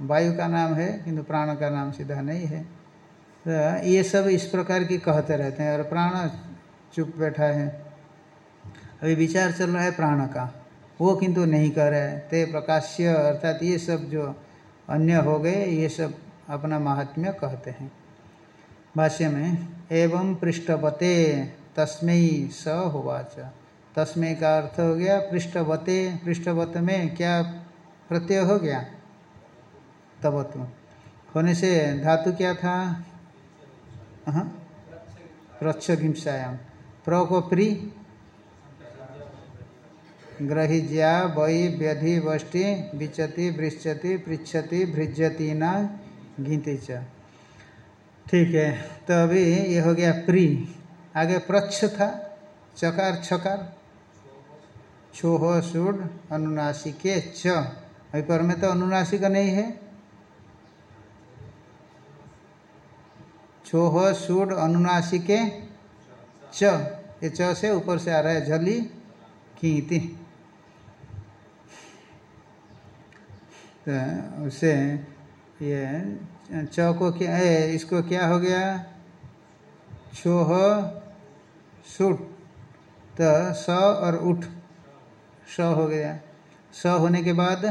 वायु का नाम है, किंतु प्राण का नाम सीधा नहीं है। तो ये सब इस प्रकार की कहते रहते हैं। और प्राण चुप बैठा है। अभी विचार चल रहा है प्राण का। वो किंतु नहीं कह रहे ते प्रकाश्य अर्थात ये सब जो अन्य हो गए, ये सब अपना महात्म्य कहते हैं। भाष्य में, एवं पृष्ठवते तस्मय स होवाच तस्मय का अर्थ हो गया पृष्ठवते। पृष्ठवत में क्या प्रत्यय हो गया? तबतु होने से धातु क्या था? प्रच्छ हिंसायाम प्र को प्री ग्रहिज्या वही व्यधि, वष्टि, विचति वृक्षति पृछति भृजति न च। ठीक है तो अभी ये हो गया प्री। आगे प्रच्छ था चकार, छकार। छोह सुड अनुनासिके च। अभी पर में तो अनुनासिक नहीं है। छोह सूड अनुनासिके च। ये च से ऊपर से आ रहा है झली कीति तो उससे ये च को क्या है इसको क्या हो गया? छोह सुट। तो स और उठ। स हो गया। स होने के बाद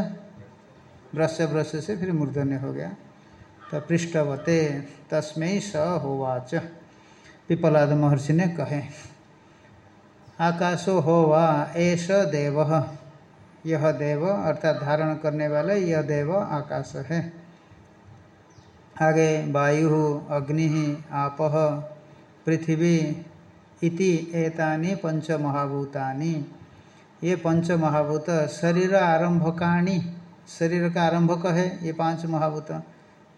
ब्रश ब्रश से फिर मूर्धन्य हो गया। तो पृष्ठवते तस्मय स होवाच। पिपलाद महर्षि ने कहे, आकाशो होवा, एष देव। यह देव अर्थात धारण करने वाले यह देव आकाश है। आगे वायु, अग्नि, आप, पृथ्वी इति एतानि पंच महाभूतानि ये पंच महाभूत शरीर आरंभकाणी। शरीर का आरंभक है ये पाँच महाभूत।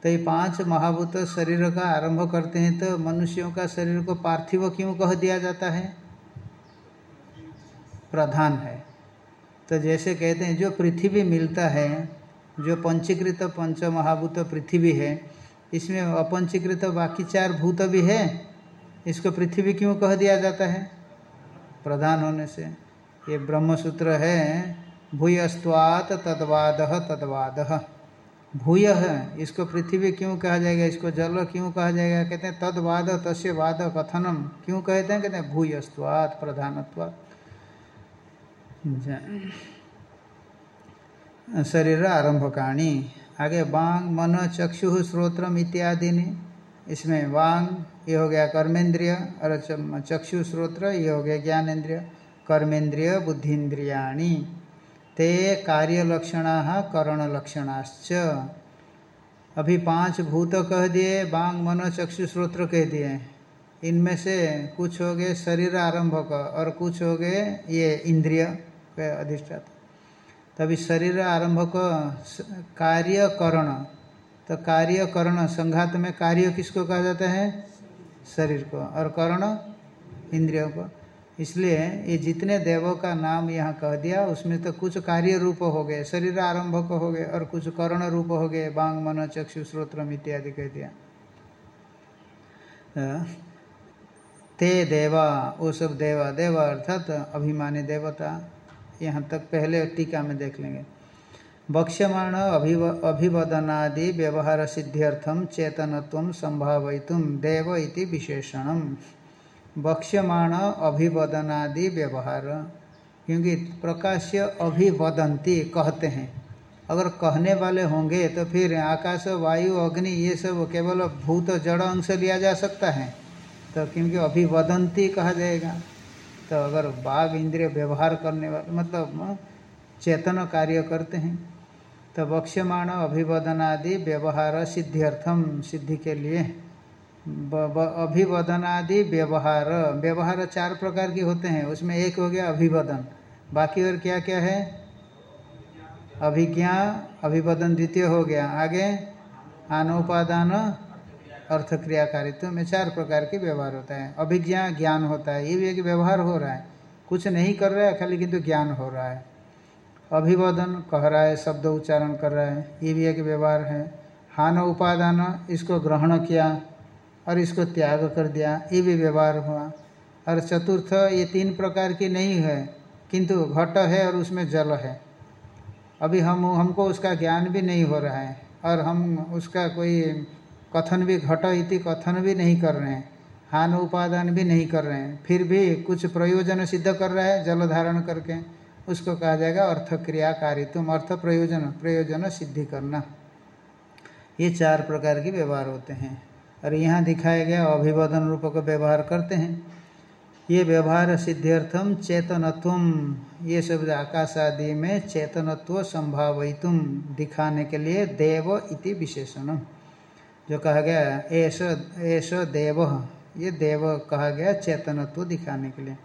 तो ये पाँच महाभूत शरीर का आरंभ करते हैं तो मनुष्यों का शरीर को पार्थिव क्यों कह दिया जाता है? प्रधान है। तो जैसे कहते हैं, जो पृथ्वी मिलता है, जो पंचीकृत पंच महाभूत पृथ्वी है, इसमें अपंचीकृत बाकी चार भूत भी है, इसको पृथ्वी क्यों कह दिया जाता है? प्रधान होने से। ये ब्रह्मसूत्र है भूयस्वात तदवाद तदवाद। भूय है, इसको पृथ्वी क्यों कहा जाएगा? इसको जल क्यों कहा जाएगा? कहते हैं, तदवाद तस्य वाद कथनम। क्यों कहते हैं? कहते हैं भूयस्वात प्रधानत्वात्। शरीर आरंभ आरंभकाणी, आगे वांग, मन, चक्षु, श्रोत्रम इत्यादि इसमें वांग, ये हो गया कर्मेंद्रिय, और चक्षु, श्रोत्र, ये हो गया ज्ञानेन्द्रिय कर्मेंद्रिय बुद्धिन्द्रियाणी ते कार्यलक्षण करण लक्षणाश्च अभी पाँच भूत कह दिए बांग मन, चक्षु, श्रोत्र कह दिए। इनमें से कुछ हो गए शरीर आरंभक, और कुछ हो गए ये इंद्रिय। अधिष्ठाता। तभी शरीर आरंभक कार्य करण तो कार्य करण संघात में कार्य किसको कहा जाता है? शरीर को, और करण इंद्रियों को। इसलिए ये जितने देवों का नाम यहाँ कह दिया, उसमें तो कुछ कार्य रूप हो गए। शरीर आरंभक हो गए और कुछ करण रूप हो गए बांग मन, चक्षु श्रोत्रम इत्यादि कह दिया। ते देवा, वो सब देवा देवा अर्थात अभिमानी देवता। यहाँ तक पहले टीका में देख लेंगे। वक्ष्यमाण अभिव, अभिवदनादि व्यवहार सिद्ध्यर्थम चेतनत्व संभावयितुम देव इति विशेषणम वक्ष्यमाण अभिवदनादि व्यवहार, क्योंकि प्रकाश्य अभिवदंती कहते हैं। अगर कहने वाले होंगे तो फिर आकाश, वायु, अग्नि, ये सब केवल भूत, जड़ अंश लिया जा सकता है। तो क्योंकि अभिवदंती कहा जाएगा। तो अगर बाघ इंद्रिय व्यवहार करने वाले मतलब चेतन कार्य करते हैं तो वक्ष्यमाण अभिवदनादि व्यवहार सिद्ध्यर्थम सिद्धि के लिए अभिवदनादि व्यवहार व्यवहार चार प्रकार के होते हैं। उसमें एक हो गया अभिवदन। बाकी और क्या क्या है? अभिज्ञा, अभिवदन द्वितीय हो गया। आगे, आनोपादान अर्थ क्रियाकारित्व में चार प्रकार के व्यवहार होता है। अभिज्ञा, ज्ञान होता है। ये भी एक व्यवहार हो रहा है। कुछ नहीं कर रहा है, खाली किंतु ज्ञान हो रहा है। अभिवादन कह रहा है शब्द उच्चारण कर रहा है। ये भी एक व्यवहार है। हान उपादान, इसको ग्रहण किया और इसको त्याग कर दिया। ये भी व्यवहार हुआ। और चतुर्थ, ये तीन प्रकार की नहीं है, किंतु घट है और उसमें जल है। अभी हम, हमको उसका ज्ञान भी नहीं हो रहा है। और हम उसका कोई कथन भी घट इति कथन भी नहीं कर रहे हैं। हान उपादान भी नहीं कर रहे हैं। फिर भी कुछ प्रयोजन सिद्ध कर रहा है, जल धारण करके। उसको कहा जाएगा अर्थ क्रिया तुम अर्थ प्रयोजन प्रयोजन सिद्धि करना। ये चार प्रकार के व्यवहार होते हैं। और यहाँ दिखाया गया अभिवादन रूप का व्यवहार करते हैं। ये व्यवहार सिद्ध्यर्थम चेतनत्व ये सब आकाश आदि में चेतनत्व संभावितुम दिखाने के लिए देव इति विशेषण जो कहा गया ऐश ऐश देव। ये देव कहा गया चेतनत्व दिखाने के लिए।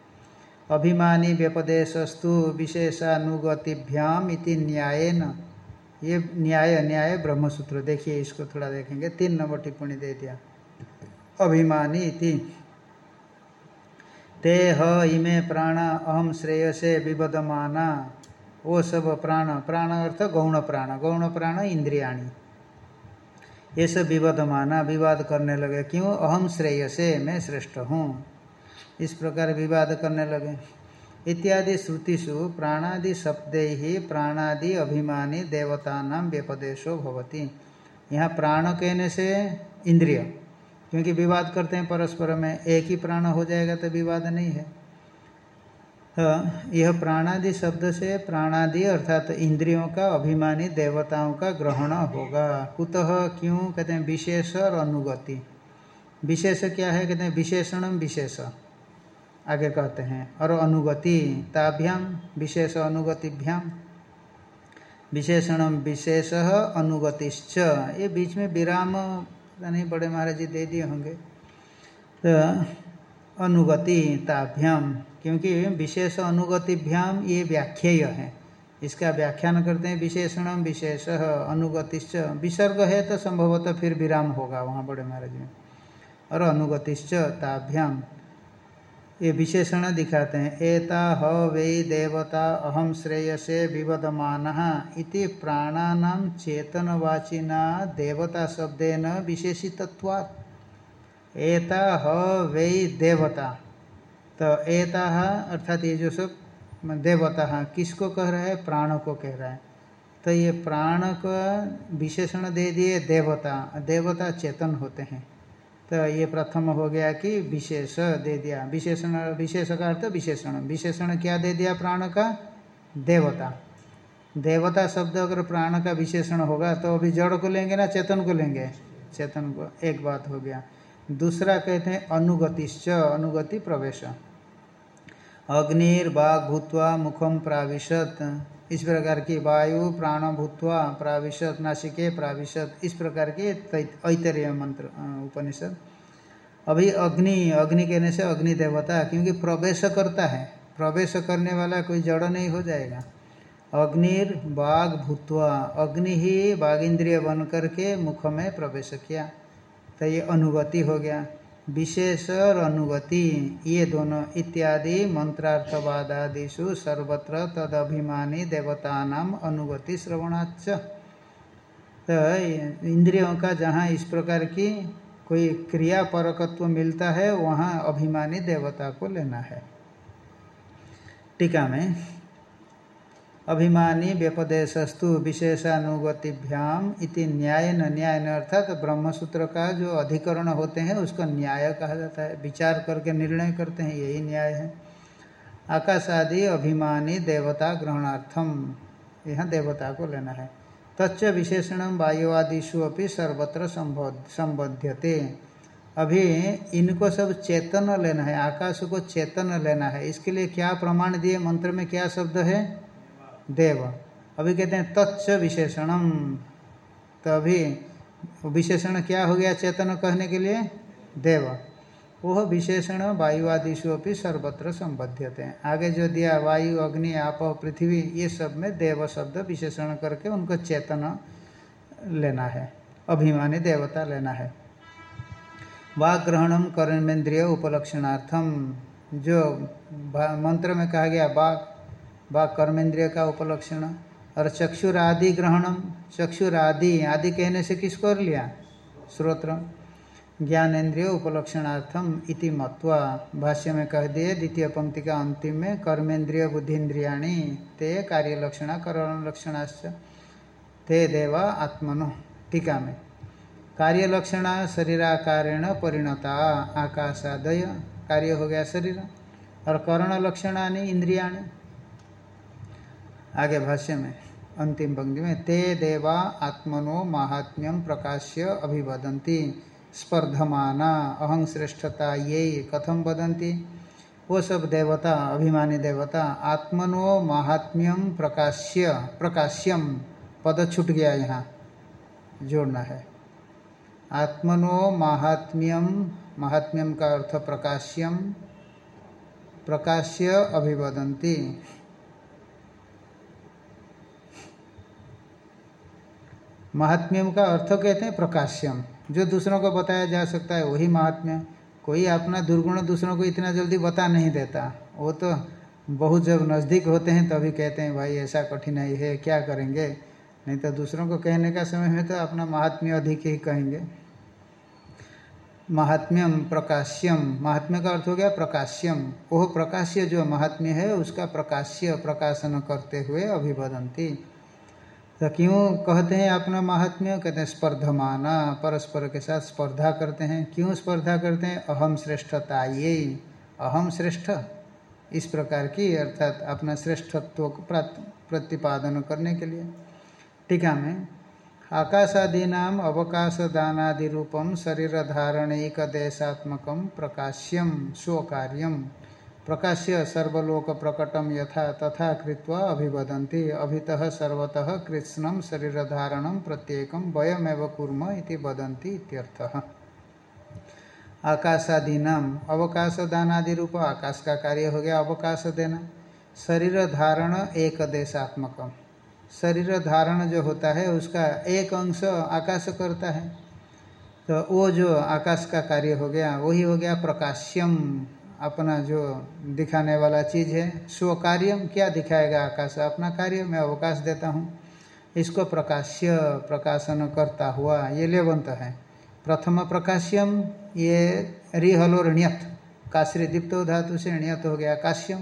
अभिमानी व्यपदेशस्तु विशेषानुगतिभ्याम इति न्याय न ये न्याय न्याय ब्रह्मसूत्र। देखिए, इसको थोड़ा देखेंगे। तीन नंबर टिप्पणी दे दिया। अभिमानी इति। ते ह इमे प्राण अहम श्रेयसे विबदमाना। वो सब प्राण। प्राण अर्थ गौण प्राण। गौण प्राण इंद्रियाणी। ये सब विबदमाना विवाद करने लगे। क्यों? अहम श्रेयसे, मैं श्रेष्ठ हूँ। इस प्रकार विवाद करने लगे। इत्यादि श्रुतिषु, प्राणादि शब्द ही प्राणादि अभिमानी देवता नाम व्यपदेशो भवती। यहाँ प्राण कहने से इंद्रिय, क्योंकि विवाद करते हैं परस्पर में, एक ही प्राण हो जाएगा तो विवाद नहीं है। यह प्राणादि शब्द से प्राणादि अर्थात तो इंद्रियों का अभिमानी देवताओं का ग्रहण होगा। कुतः क्यों? कहते हैं विशेष और अनुगति। विशेष क्या है? कहते हैं विशेषणम विशेष। आगे कहते हैं, और अनुगति ताभ्याम विशेष अनुगतिभ्याम विशेषणम विशेष, अनुगतिश्च। ये बीच में विराम नहीं, बड़े महाराज जी दे दिए होंगे। तो अनुगति ताभ्याम क्योंकि विशेष अनुगतिभ्याम ये व्याख्येय है। इसका व्याख्यान करते हैं विशेषणम विशेष, अनुगतिश्च। विसर्ग है तो संभवतः फिर विराम होगा वहाँ बड़े महाराज में और अनुगतिश्च ताभ्याम ये विशेषण दिखाते हैं, एता ह वे देवता अहम श्रेयसे विवदमान इति प्राणानाम चेतनवाचिना देवता शब्देन विशेषित्वात् एता ह वे देवता। तो एता अर्थात ये जो सब देवता किसको कह रहा है? प्राण को कह रहा है। तो ये प्राण का विशेषण दे दिए देवता। देवता चेतन होते हैं। तो ये प्रथम हो गया कि विशेष दे दिया। विशेषण विशेष का अर्थ विशेषण। विशेषण क्या दे दिया प्राण का देवता। देवता शब्द अगर प्राण का विशेषण होगा तो अभी जड़ को लेंगे ना चेतन को लेंगे? चेतन को एक बात हो गया। दूसरा कहते हैं अनुगतिश्च, अनुगति प्रवेश। अग्निर्बाघ भूतवा मुखम प्राविशत। इस प्रकार की वायु प्राण भूतवा प्राविशत, नासिके प्राविशत। इस प्रकार के ऐतरीय मंत्र उपनिषद। अभी अग्नि अग्नि कहने से अग्नि देवता, क्योंकि प्रवेश करता है। प्रवेश करने वाला कोई जड़ नहीं हो जाएगा। अग्निर बाघ भूतवा अग्नि ही बाघ इंद्रिय बन करके मुख में प्रवेश किया। तो ये अनुगति हो गया। विशेष और अनुगति ये दोनों इत्यादि मंत्रार्थवादादिशु सर्वत्र तद अभिमानी देवता नाम अनुगति श्रवणाच तो इंद्रियों का जहाँ इस प्रकार की कोई क्रिया परकत्व मिलता है, वहाँ अभिमानी देवता को लेना है। टीका में अभिमानी व्यपदेशस्तु विशेषानुगतिभ्याम इति न्याय न न्याय न अर्थात ब्रह्मसूत्र का जो अधिकरण होते हैं, उसको न्याय कहा जाता है। विचार करके निर्णय करते हैं, यही न्याय है। आकाशादि अभिमानी देवता ग्रहणार्थम, यहाँ देवता को लेना है। तच्च विशेषण वायुवादिशु अपनी सर्वत्र संबध्यते। अभी इनको सब चेतन लेना है, आकाश को चेतन लेना है। इसके लिए क्या प्रमाण दिए? मंत्र में क्या शब्द है? देव। अभी कहते हैं तत्स विशेषणम। तो अभी विशेषण क्या हो गया चेतन कहने के लिए? देव। वह विशेषण वायुवादिशु भी सर्वत्र संबद्धते हैं आगे जो दिया, वायु, अग्नि, आप पृथ्वी, ये सब में देव शब्द विशेषण करके उनको चेतन लेना है, अभिमानी देवता लेना है। वाक ग्रहणम कर्मेंद्रिय उपलक्षणार्थम जो मंत्र में कहा गया वाक व कर्मेंद्रिय का उपलक्षण। और चक्षुरादि ग्रहणम चक्षुरादि आदि कहने से किसको लिया? श्रोत्र। ज्ञानेन्द्रिय उपलक्षणार्थम इति मत्वा भाष्य में कह दिए, द्वितीय पंक्ति का अंतिम में कर्मेंद्रिय बुद्धिन्द्रियाणी ते कार्यलक्षणा करण लक्षणाश्च ते देवा आत्मनो, टीका में। कार्यलक्षणा शरीराकारेण परिणता, आकाशादय, कार्य हो गया शरीर। और करण लक्षणानि इंद्रियाणी। आगे भाष्य में, अंतिम पंक्ति में, ते देवा आत्मनो महात्म्यम प्रकाश्य अभिवदंती स्पर्धमाना अहं श्रेष्ठता ये कथम वदंती वो सब देवता, अभिमानी देवता, आत्मनो महात्म्यम प्रकाश्य प्रकाश्यम पद छूट गया यहाँ, जोड़ना है। आत्मनो महात्म्यम महात्म्यम का अर्थ प्रकाश्यम प्रकाश्य अभिवदंती महात्म्यम का अर्थ कहते हैं प्रकाश्यम। जो दूसरों को बताया जा सकता है, वही महात्म्य। कोई अपना दुर्गुण दूसरों को इतना जल्दी बता नहीं देता। वो तो बहुत जब नज़दीक होते हैं, तभी कहते हैं, भाई, ऐसा कठिनाई है, क्या करेंगे? नहीं तो दूसरों को कहने का समय में तो अपना महात्म्य अधिक ही कहेंगे। महात्म्यम प्रकाश्यम। महात्म्य का अर्थ हो गया प्रकाश्यम। वह प्रकाश्य जो महात्म्य है, उसका प्रकाश्य प्रकाशन करते हुए अभिवदंती तो क्यों कहते हैं अपना महात्म्य? कहते हैं स्पर्धमाना, परस्पर के साथ स्पर्धा करते हैं। क्यों स्पर्धा करते हैं? अहम श्रेष्ठता ये, अहम श्रेष्ठ। इस प्रकार की, अर्थात अपना श्रेष्ठत्व को प्रतिपादन करने के लिए। टीका में आकाशादीना अवकाश दानादि रूपम शरीर धारणिक देशात्मक प्रकाश्यम स्वकार्यम प्रकाश्य सर्वलोक प्रकटम यथा तथा कृत्वा अभिवदन्ति। अभितः सर्वतः कृत्स्नम शरीर धारणम प्रत्येकम वयमेव कुर्म इति वदन्ति इत्यर्थः। आकाशादीनाम रूप आकाश का कार्य हो गया अवकाश देना। शरीर धारण एक देशात्मकम। शरीर धारण जो होता है, उसका एक अंश आकाश करता है। तो वो जो आकाश का कार्य हो गया, वही हो गया प्रकाश्यम। अपना जो दिखाने वाला चीज़ है, स्व कार्यम क्या दिखाएगा आकाश? अपना कार्य मैं अवकाश देता हूँ। इसको प्रकाश्य प्रकाशन करता हुआ ये लेवंत है। प्रथम प्रकाश्यम ये रिहलोर ण्यत काश्री दीप्त धातु से ण्यत हो गया काश्यम।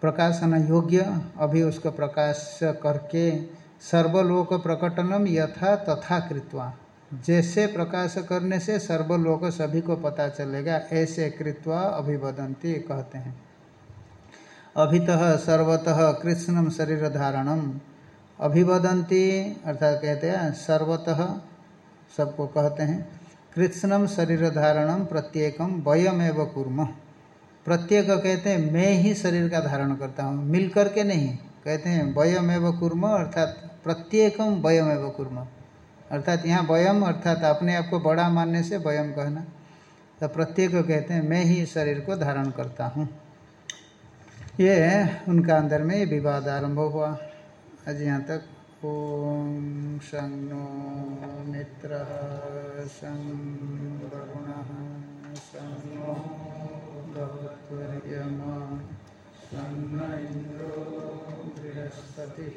प्रकाशन योग्य, अभी उसको प्रकाश करके सर्वलोक प्रकटनम यथा तथा कृत्वा। जैसे प्रकाश करने से सर्वलोक सभी को पता चलेगा, ऐसे कृत्वा अभिवदंती कहते हैं। अभितः सर्वतः कृष्णम शरीर धारणम अभिवदंती अर्थात कहते हैं, सर्वतः सबको कहते हैं कृष्णम शरीर धारणम प्रत्येकम वयमेव कुर्म। प्रत्येक कहते हैं, मैं ही शरीर का धारण करता हूँ मिल करके नहीं। कहते हैं वयम वयमेव कुर्म अर्थात प्रत्येकम वयमेव कुर्म। अर्थात यहाँ वयम, अर्थात अपने आप को बड़ा मानने से वयम कहना। तो प्रत्येक को कहते हैं, मैं ही शरीर को धारण करता हूँ। ये उनका अंदर में ये विवाद आरंभ हुआ। आज यहाँ तक, ओम मित्र संग भवत्वर्यमा सन्न इन्द्रो बृहस्पतिः